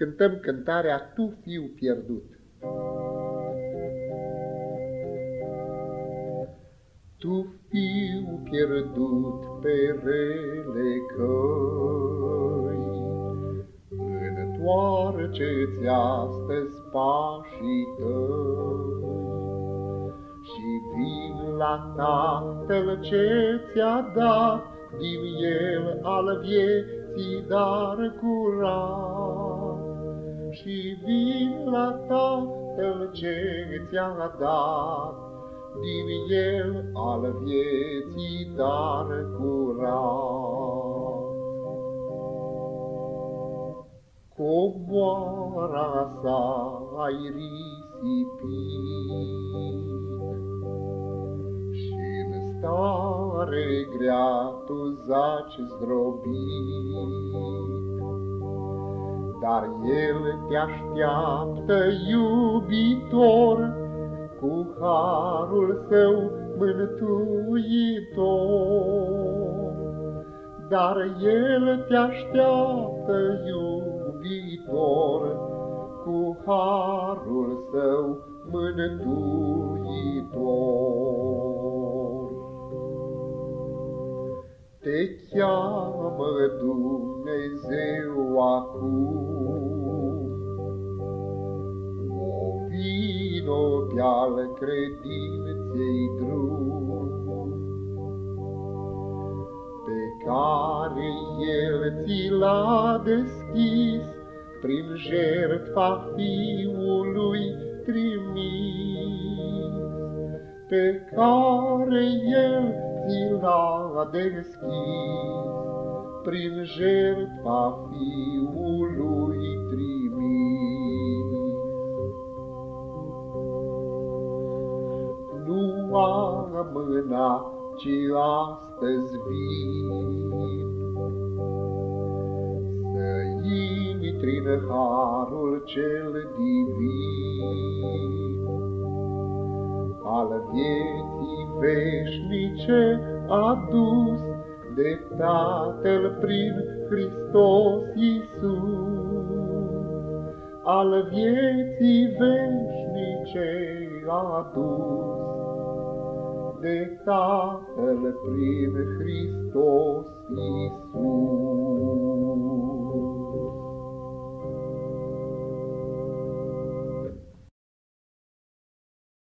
cântăm cântarea Tu, fiu pierdut. Tu, fiu pierdut pe rele căi, Întoarce-ți astăzi pașii tăi Și vin la Tatăl ce ți-a dat Din El al vieții dar curat și vin la Tatăl ce ți-a dat, din El al vieții dar curat. Comoara sa ai risipit și în stare grea tu zaci zdrobit. Dar El te așteaptă, iubitor, cu harul său mântuitor. Dar El te așteaptă, iubitor, cu harul său mântuitor. Te cheamă Dumnezeu acum, al credinței drum, pe care El ți l-a deschis prin jertfa Fiului trimis, pe care El ți l-a deschis prin jertfa Fiului trimis. amâna, ci astăzi vin. Să intri în harul cel divin, al vieții veșnice adus de Tatăl prin Hristos Iisus, al vieții veșnice adus de Tatăl prin Hristos Iisus.